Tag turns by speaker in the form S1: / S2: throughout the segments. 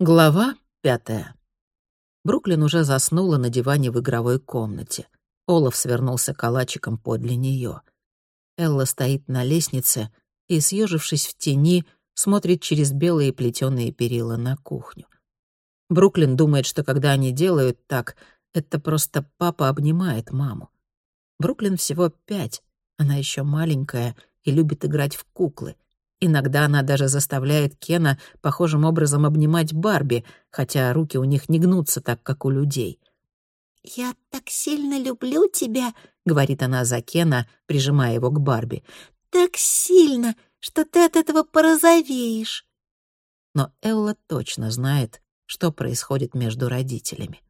S1: Глава пятая. Бруклин уже заснула на диване в игровой комнате. Олаф свернулся калачиком подле нее. Элла стоит на лестнице и, съежившись в тени, смотрит через белые плетеные перила на кухню. Бруклин думает, что когда они делают так, это просто папа обнимает маму. Бруклин всего пять, она еще маленькая и любит играть в куклы — Иногда она даже заставляет Кена похожим образом обнимать Барби, хотя руки у них не гнутся так, как у людей.
S2: «Я так сильно люблю тебя», — говорит она за Кена, прижимая его к Барби. «Так сильно, что ты от этого порозовеешь».
S1: Но Элла точно знает, что происходит между родителями.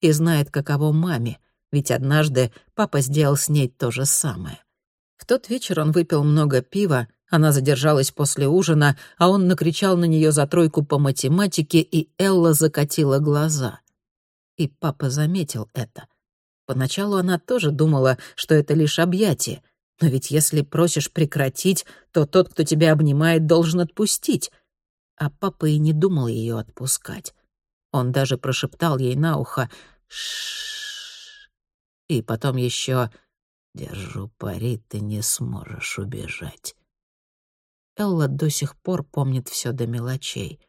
S1: И знает, каково маме, ведь однажды папа сделал с ней то же самое. В тот вечер он выпил много пива, она задержалась после ужина, а он накричал на нее за тройку по математике, и Элла закатила глаза. И папа заметил это. Поначалу она тоже думала, что это лишь объятие. Но ведь если просишь прекратить, то тот, кто тебя обнимает, должен отпустить. А папа и не думал ее отпускать. Он даже прошептал ей на ухо «Ш-ш-ш». И потом еще «Держу пари, ты не сможешь убежать». Элла до сих пор помнит все до мелочей.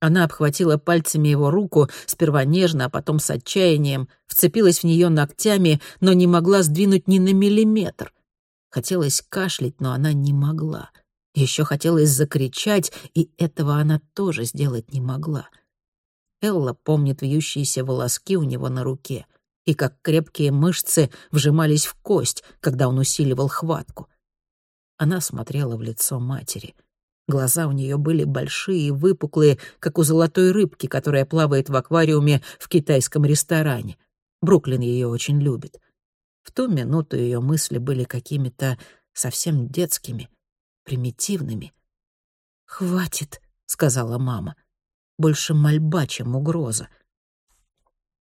S1: Она обхватила пальцами его руку, сперва нежно, а потом с отчаянием, вцепилась в нее ногтями, но не могла сдвинуть ни на миллиметр. Хотелось кашлять, но она не могла. Еще хотелось закричать, и этого она тоже сделать не могла. Элла помнит вьющиеся волоски у него на руке и как крепкие мышцы вжимались в кость, когда он усиливал хватку. Она смотрела в лицо матери. Глаза у нее были большие и выпуклые, как у золотой рыбки, которая плавает в аквариуме в китайском ресторане. Бруклин ее очень любит. В ту минуту ее мысли были какими-то совсем детскими, примитивными. «Хватит», — сказала мама. Больше мольба, чем угроза.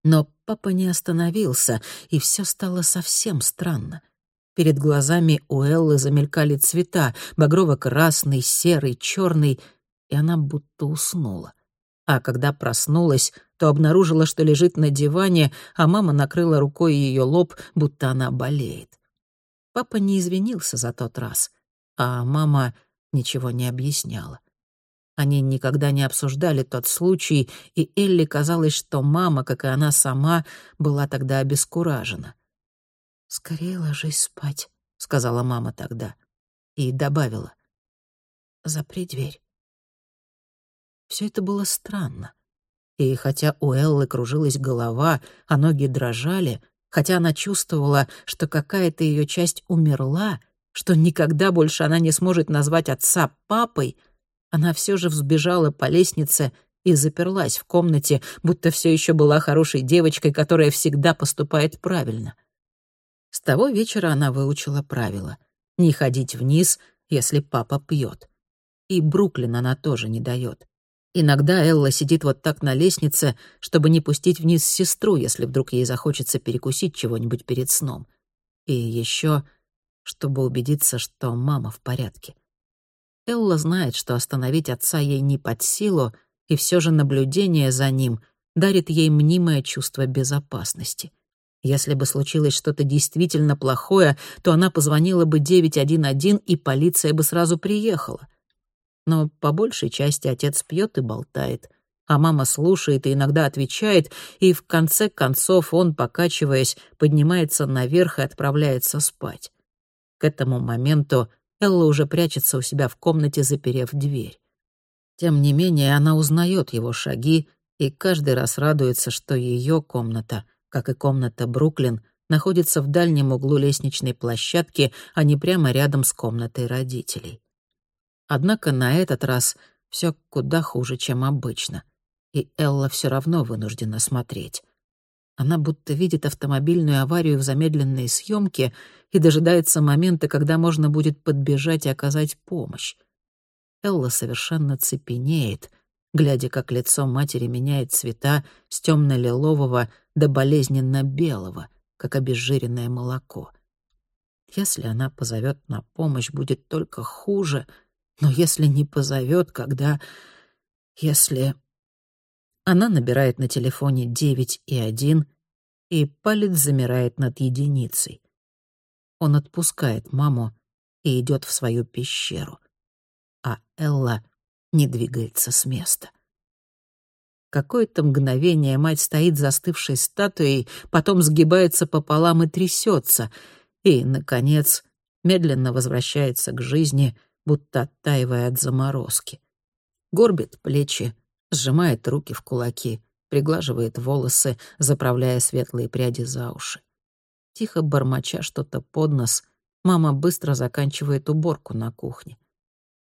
S1: Но папа не остановился, и все стало совсем странно — Перед глазами у Эллы замелькали цвета — багрово-красный, серый, черный, и она будто уснула. А когда проснулась, то обнаружила, что лежит на диване, а мама накрыла рукой ее лоб, будто она болеет. Папа не извинился за тот раз, а мама ничего не объясняла. Они никогда не обсуждали тот случай, и Элли казалось, что мама, как и она сама, была тогда обескуражена. «Скорее ложись спать», — сказала мама тогда. И добавила. «Запри дверь». Все это было странно. И хотя у Эллы кружилась голова, а ноги дрожали, хотя она чувствовала, что какая-то ее часть умерла, что никогда больше она не сможет назвать отца папой, она все же взбежала по лестнице и заперлась в комнате, будто все еще была хорошей девочкой, которая всегда поступает правильно. С того вечера она выучила правила — не ходить вниз, если папа пьет. И Бруклин она тоже не дает. Иногда Элла сидит вот так на лестнице, чтобы не пустить вниз сестру, если вдруг ей захочется перекусить чего-нибудь перед сном. И еще, чтобы убедиться, что мама в порядке. Элла знает, что остановить отца ей не под силу, и все же наблюдение за ним дарит ей мнимое чувство безопасности — если бы случилось что-то действительно плохое, то она позвонила бы 911, и полиция бы сразу приехала. Но по большей части отец пьет и болтает, а мама слушает и иногда отвечает, и в конце концов он, покачиваясь, поднимается наверх и отправляется спать. К этому моменту Элла уже прячется у себя в комнате, заперев дверь. Тем не менее, она узнает его шаги и каждый раз радуется, что ее комната как и комната Бруклин, находится в дальнем углу лестничной площадки, а не прямо рядом с комнатой родителей. Однако на этот раз все куда хуже, чем обычно, и Элла все равно вынуждена смотреть. Она будто видит автомобильную аварию в замедленной съемке и дожидается момента, когда можно будет подбежать и оказать помощь. Элла совершенно цепенеет, глядя, как лицо матери меняет цвета с темно-лилового до болезненно-белого, как обезжиренное молоко. Если она позовет на помощь, будет только хуже, но если не позовет, когда... Если... Она набирает на телефоне 9 и 1, и палец замирает над единицей. Он отпускает маму и идет в свою пещеру. А Элла не двигается с места. Какое-то мгновение мать стоит застывшей статуей, потом сгибается пополам и трясется, и, наконец, медленно возвращается к жизни, будто оттаивая от заморозки. Горбит плечи, сжимает руки в кулаки, приглаживает волосы, заправляя светлые пряди за уши. Тихо бормоча что-то под нос, мама быстро заканчивает уборку на кухне.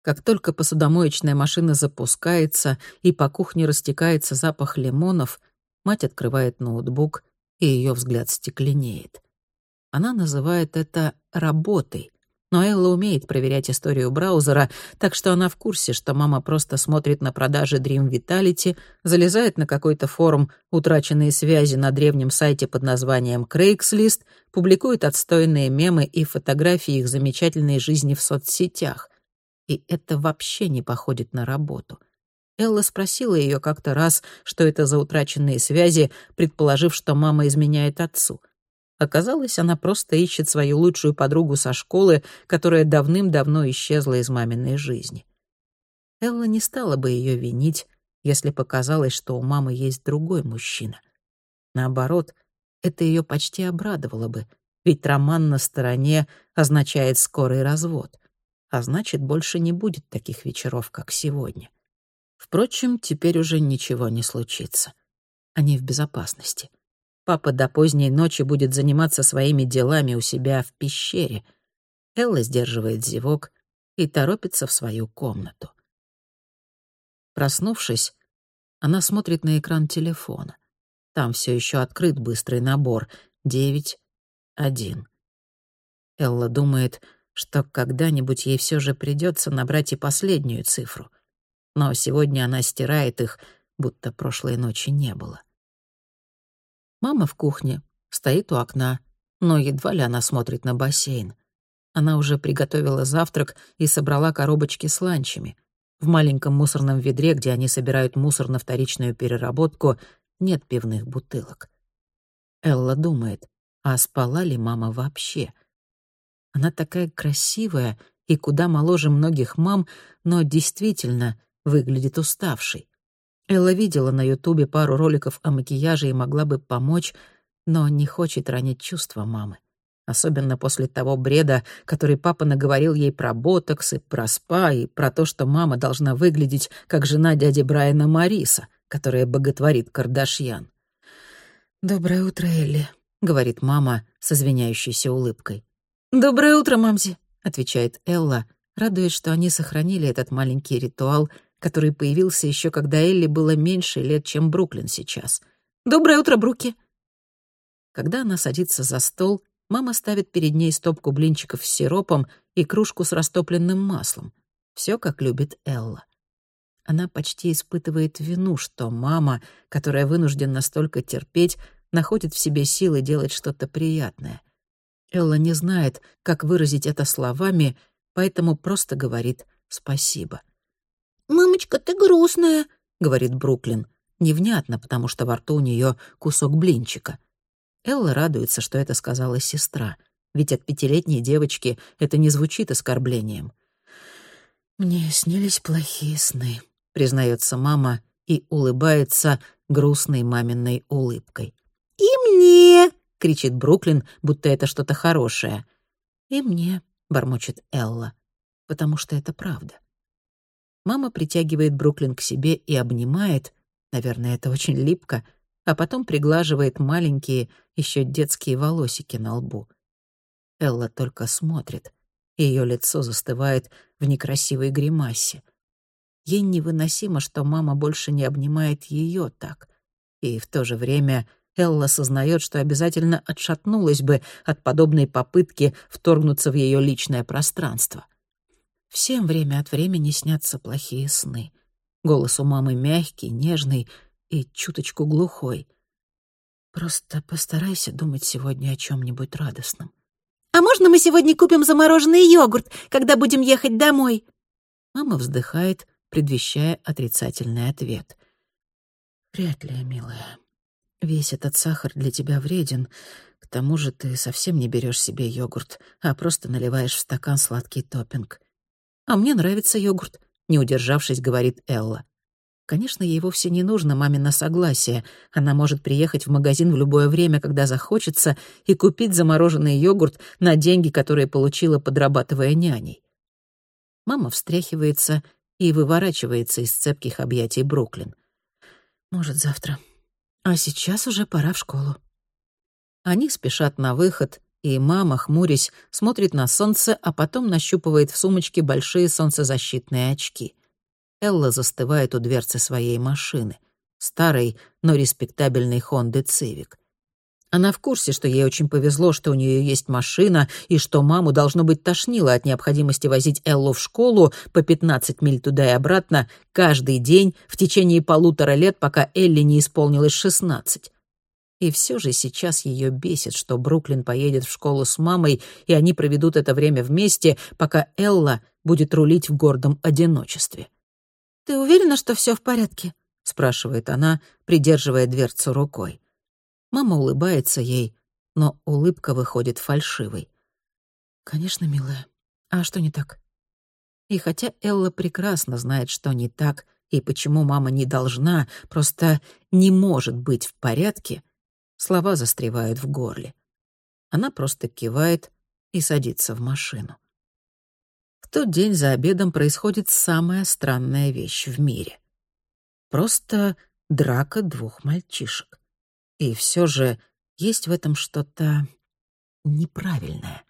S1: Как только посудомоечная машина запускается и по кухне растекается запах лимонов, мать открывает ноутбук, и ее взгляд стекленеет. Она называет это «работой», но Элла умеет проверять историю браузера, так что она в курсе, что мама просто смотрит на продажи Dream Vitality, залезает на какой-то форум «Утраченные связи» на древнем сайте под названием Craigslist, публикует отстойные мемы и фотографии их замечательной жизни в соцсетях и это вообще не походит на работу. Элла спросила ее как-то раз, что это за утраченные связи, предположив, что мама изменяет отцу. Оказалось, она просто ищет свою лучшую подругу со школы, которая давным-давно исчезла из маминой жизни. Элла не стала бы ее винить, если показалось, что у мамы есть другой мужчина. Наоборот, это ее почти обрадовало бы, ведь роман на стороне означает скорый развод а значит, больше не будет таких вечеров, как сегодня. Впрочем, теперь уже ничего не случится. Они в безопасности. Папа до поздней ночи будет заниматься своими делами у себя в пещере. Элла сдерживает зевок и торопится в свою комнату. Проснувшись, она смотрит на экран телефона. Там все еще открыт быстрый набор — девять, один. Элла думает — что когда-нибудь ей все же придется набрать и последнюю цифру. Но сегодня она стирает их, будто прошлой ночи не было. Мама в кухне, стоит у окна, но едва ли она смотрит на бассейн. Она уже приготовила завтрак и собрала коробочки с ланчами. В маленьком мусорном ведре, где они собирают мусор на вторичную переработку, нет пивных бутылок. Элла думает, а спала ли мама вообще? Она такая красивая и куда моложе многих мам, но действительно выглядит уставшей. Элла видела на Ютубе пару роликов о макияже и могла бы помочь, но не хочет ранить чувства мамы. Особенно после того бреда, который папа наговорил ей про ботокс и про спа, и про то, что мама должна выглядеть как жена дяди Брайана Мариса, которая боготворит Кардашьян. «Доброе утро, Элли», — говорит мама с извиняющейся улыбкой. «Доброе утро, мамзи», — отвечает Элла, радуясь, что они сохранили этот маленький ритуал, который появился еще когда Элли было меньше лет, чем Бруклин сейчас. «Доброе утро, Бруки!» Когда она садится за стол, мама ставит перед ней стопку блинчиков с сиропом и кружку с растопленным маслом. Все как любит Элла. Она почти испытывает вину, что мама, которая вынуждена столько терпеть, находит в себе силы делать что-то приятное — Элла не знает, как выразить это словами, поэтому просто говорит «спасибо».
S2: «Мамочка, ты грустная», —
S1: говорит Бруклин. Невнятно, потому что во рту у нее кусок блинчика. Элла радуется, что это сказала сестра, ведь от пятилетней девочки это не звучит оскорблением. «Мне снились плохие сны», — признается мама и улыбается грустной маминой улыбкой.
S2: «И мне»,
S1: кричит Бруклин, будто это что-то хорошее. И мне, бормочет Элла, потому что это правда. Мама притягивает Бруклин к себе и обнимает, наверное, это очень липко, а потом приглаживает маленькие, еще детские волосики на лбу. Элла только смотрит, и ее лицо застывает в некрасивой гримасе. Ей невыносимо, что мама больше не обнимает ее так, и в то же время — Элла сознает, что обязательно отшатнулась бы от подобной попытки вторгнуться в ее личное пространство. Всем время от времени снятся плохие сны. Голос у мамы мягкий, нежный и чуточку глухой. Просто постарайся думать сегодня о чем-нибудь радостном.
S2: «А можно мы сегодня купим замороженный йогурт, когда будем ехать домой?»
S1: Мама вздыхает, предвещая отрицательный ответ. Вряд ли, милая. Весь этот сахар для тебя вреден. К тому же ты совсем не берешь себе йогурт, а просто наливаешь в стакан сладкий топпинг. А мне нравится йогурт, не удержавшись, говорит Элла. Конечно, ей вовсе не нужно мамино согласие. Она может приехать в магазин в любое время, когда захочется, и купить замороженный йогурт на деньги, которые получила, подрабатывая няней. Мама встряхивается и выворачивается из цепких объятий Бруклин. Может, завтра. А сейчас уже пора в школу. Они спешат на выход, и мама, хмурясь, смотрит на солнце, а потом нащупывает в сумочке большие солнцезащитные очки. Элла застывает у дверцы своей машины. Старой, но респектабельной Хонды Цивик. Она в курсе, что ей очень повезло, что у нее есть машина, и что маму, должно быть, тошнило от необходимости возить Эллу в школу по 15 миль туда и обратно каждый день в течение полутора лет, пока Элли не исполнилось 16. И все же сейчас ее бесит, что Бруклин поедет в школу с мамой, и они проведут это время вместе, пока Элла будет рулить в гордом одиночестве.
S2: «Ты уверена, что все в порядке?»
S1: — спрашивает она, придерживая дверцу рукой. Мама улыбается ей, но улыбка выходит фальшивой. «Конечно, милая. А что не так?» И хотя Элла прекрасно знает, что не так, и почему мама не должна, просто не может быть в порядке, слова застревают в горле. Она просто кивает и садится в машину. В тот день за обедом происходит самая странная вещь в мире. Просто драка двух мальчишек. И все же есть в этом что-то неправильное.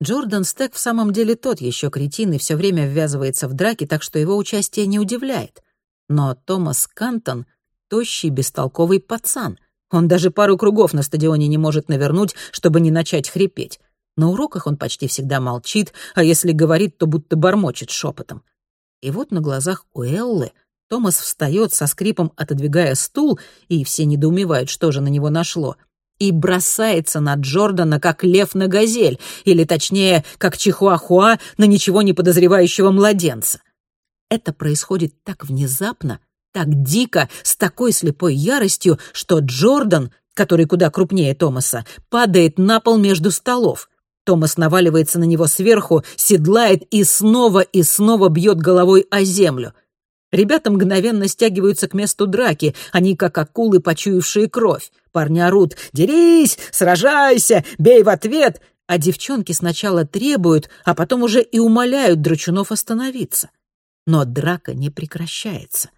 S1: Джордан Стек в самом деле тот еще кретин и все время ввязывается в драки, так что его участие не удивляет. Но Томас Кантон — тощий, бестолковый пацан. Он даже пару кругов на стадионе не может навернуть, чтобы не начать хрипеть. На уроках он почти всегда молчит, а если говорит, то будто бормочет шепотом. И вот на глазах у Эллы Томас встает со скрипом, отодвигая стул, и все недоумевают, что же на него нашло, и бросается на Джордана, как лев на газель, или, точнее, как чихуахуа на ничего не подозревающего младенца. Это происходит так внезапно, так дико, с такой слепой яростью, что Джордан, который куда крупнее Томаса, падает на пол между столов. Томас наваливается на него сверху, седлает и снова и снова бьет головой о землю. Ребята мгновенно стягиваются к месту драки, они как акулы, почуявшие кровь. Парни орут «Дерись! Сражайся! Бей в ответ!» А девчонки сначала требуют, а потом уже и умоляют драчунов остановиться. Но драка не прекращается.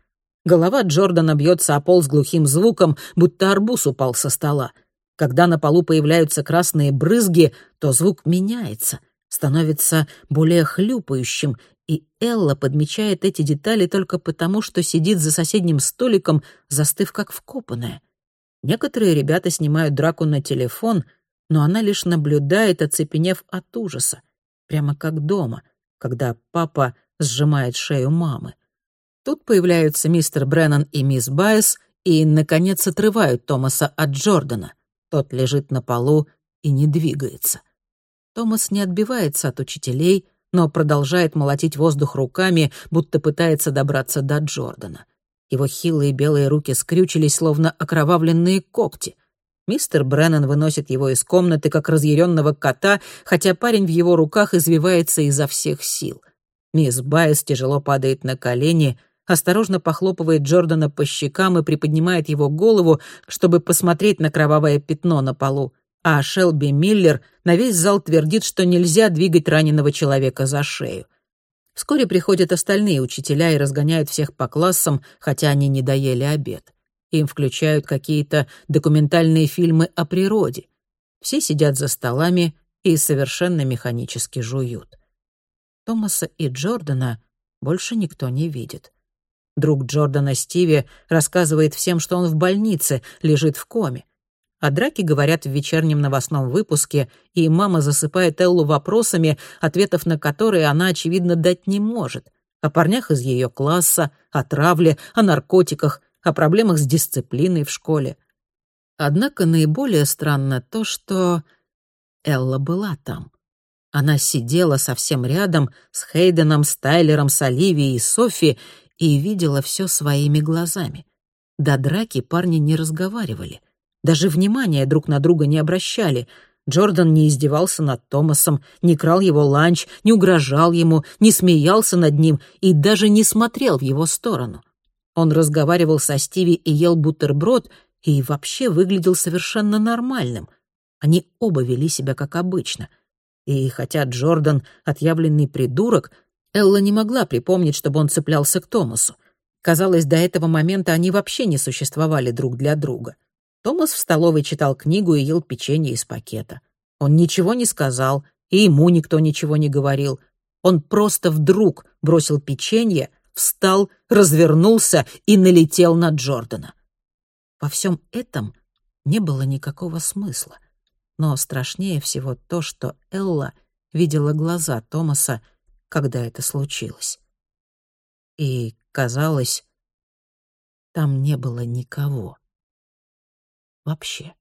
S1: Голова Джордана бьется о пол с глухим звуком, будто арбуз упал со стола. Когда на полу появляются красные брызги, то звук меняется, становится более хлюпающим, и Элла подмечает эти детали только потому, что сидит за соседним столиком, застыв как вкопанная. Некоторые ребята снимают драку на телефон, но она лишь наблюдает, оцепенев от ужаса, прямо как дома, когда папа сжимает шею мамы. Тут появляются мистер Бреннан и мисс Байес и, наконец, отрывают Томаса от Джордана. Тот лежит на полу и не двигается. Томас не отбивается от учителей, но продолжает молотить воздух руками, будто пытается добраться до Джордана. Его хилые белые руки скрючились, словно окровавленные когти. Мистер Бреннан выносит его из комнаты, как разъяренного кота, хотя парень в его руках извивается изо всех сил. Мисс Байес тяжело падает на колени, осторожно похлопывает Джордана по щекам и приподнимает его голову, чтобы посмотреть на кровавое пятно на полу а Шелби Миллер на весь зал твердит, что нельзя двигать раненого человека за шею. Вскоре приходят остальные учителя и разгоняют всех по классам, хотя они не доели обед. Им включают какие-то документальные фильмы о природе. Все сидят за столами и совершенно механически жуют. Томаса и Джордана больше никто не видит. Друг Джордана Стиви рассказывает всем, что он в больнице, лежит в коме. О драке говорят в вечернем новостном выпуске, и мама засыпает Эллу вопросами, ответов на которые она, очевидно, дать не может. О парнях из ее класса, о травле, о наркотиках, о проблемах с дисциплиной в школе. Однако наиболее странно то, что Элла была там. Она сидела совсем рядом с Хейденом, с Тайлером, с Оливией и Софи и видела все своими глазами. до драки парни не разговаривали, даже внимания друг на друга не обращали. Джордан не издевался над Томасом, не крал его ланч, не угрожал ему, не смеялся над ним и даже не смотрел в его сторону. Он разговаривал со Стиви и ел бутерброд, и вообще выглядел совершенно нормальным. Они оба вели себя как обычно. И хотя Джордан — отъявленный придурок, Элла не могла припомнить, чтобы он цеплялся к Томасу. Казалось, до этого момента они вообще не существовали друг для друга. Томас в столовой читал книгу и ел печенье из пакета. Он ничего не сказал, и ему никто ничего не говорил. Он просто вдруг бросил печенье, встал, развернулся и налетел на Джордана. Во всем этом не было никакого смысла. Но страшнее всего то, что Элла видела глаза Томаса, когда это случилось. И, казалось, там не было никого. Вообще.